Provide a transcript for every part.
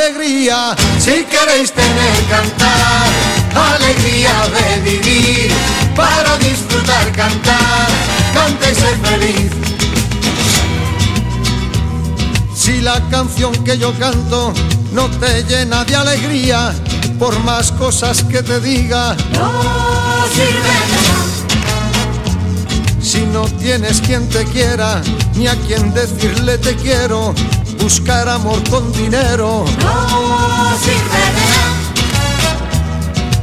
alegría. Si queréis tener cantar, alegría de vivir, para disfrutar cantar, cante y ser feliz. Si la canción que yo canto no te llena de alegría, por más cosas que te diga, no sirve. Si no tienes quien te quiera, ni a quien decirle te quiero, buscar amor con dinero, no sirve de nada.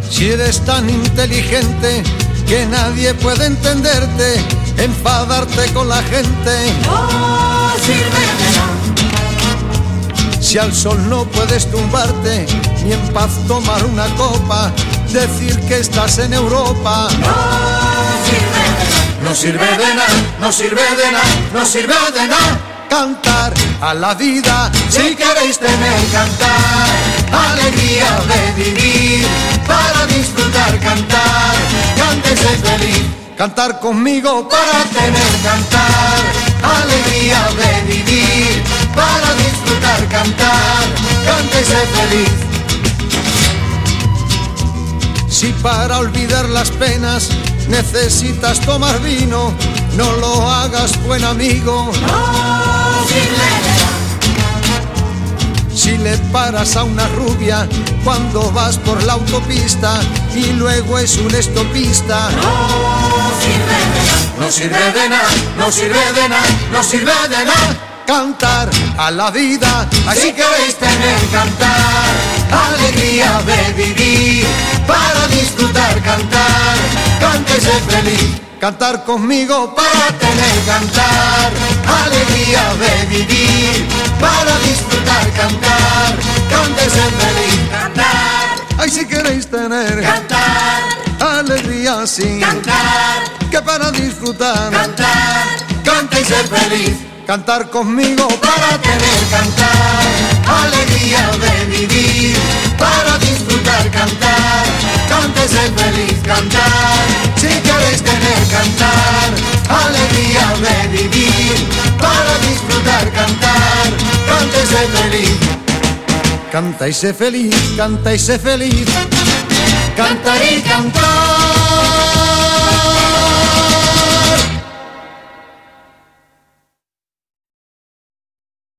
Si eres tan inteligente que nadie puede entenderte, enfadarte con la gente, no sirve de nada. Si al sol no puedes tumbarte, ni en paz tomar una copa, decir que estás en Europa. No sirve de nada. No sirve de nada, no sirve de nada, no sirve de nada. Cantar a la vida, si queréis tener cantar, alegría de vivir, para disfrutar cantar, cántese feliz. Cantar conmigo para tener cantar, alegría de vivir, para disfrutar cantar, cántese feliz. Si para olvidar las penas necesitas tomar vino, no lo hagas buen amigo. No Si le paras a una rubia cuando vas por la autopista y luego es un estopista. No sirve de nada, no sirve de nada, no sirve de nada. Cantar a la vida, así queréis tener cantar. Alegría de vivir, para cantar conmigo para tener cantar. Alegría de vivir, para disfrutar cantar. Cántese feliz, Cantar, ay si queréis tener cantar, alegría sin cantar, que para disfrutar cantar. canta y ser feliz, cantar conmigo para tener cantar, alegría de vivir, feliz. Canta y sé feliz, canta y sé feliz, cantar y cantar.